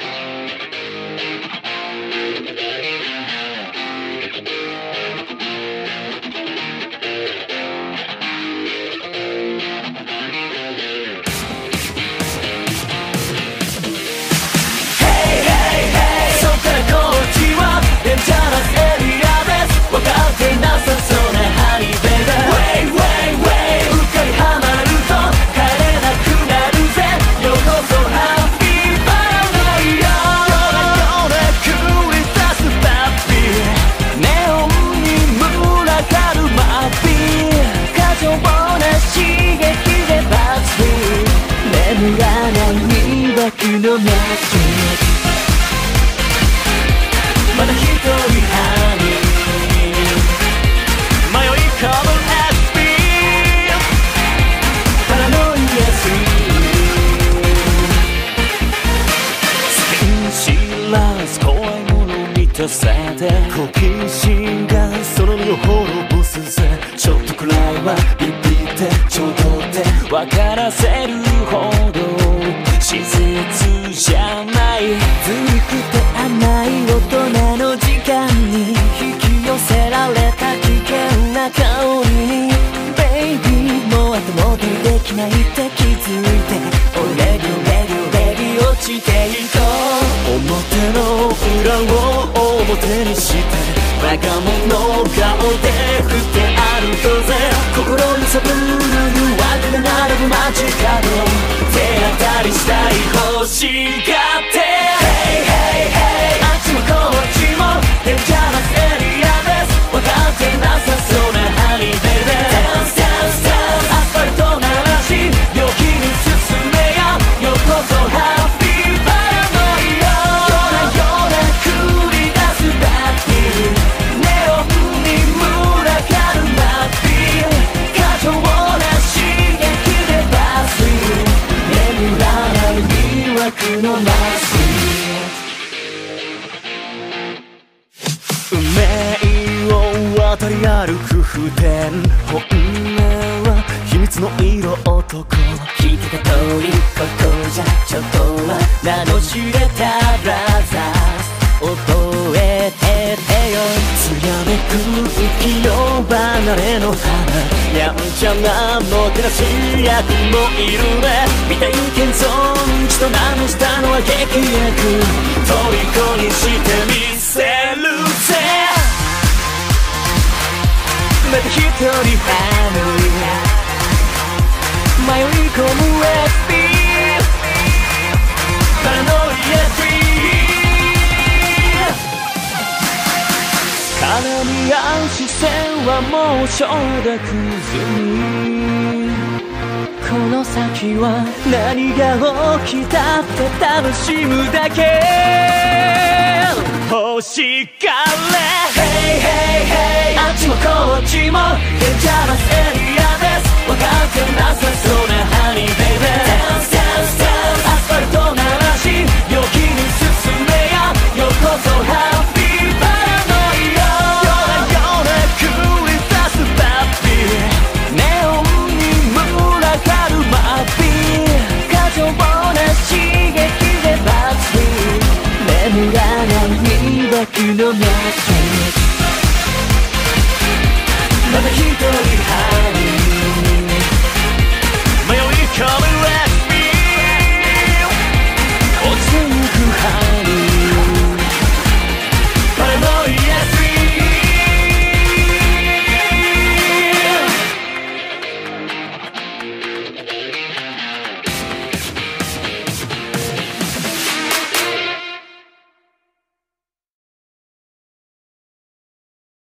you. とせて好奇心がその身を滅ぼすぜ。ちょっとくらいはビビってちょうどって。分からせるほど自然じゃない。ずるくて甘い大人の時間に引き寄せられた危険な香りに。ベイビーもう後戻りできないって気づいて。オレリオレリオレリ落ちていこう表の裏をを手にして我が物顔で振って歩こうぜ。心揺さぶる夜明けが並ぶ街角手当たりしたい星がっのマス運命を渡り歩く普天本音は秘密の色男聞いてた通りここじゃちょっとは名の知れたブラザー。ズ覚えててよ艶めく息よ離れの花。やんちゃなもてなし役もいるね。未体験ゾーン一度なめしたのは劇薬虜にしてみせるぜまた一人ハム迷い込む SP パラノイアフリー絡み合う視線はもう承諾済みこの先は何が起きたって楽しむだけ。欲しがれ。Hey hey hey あっちもこっちも。デンジャラスエリア no matter. Let the heat go.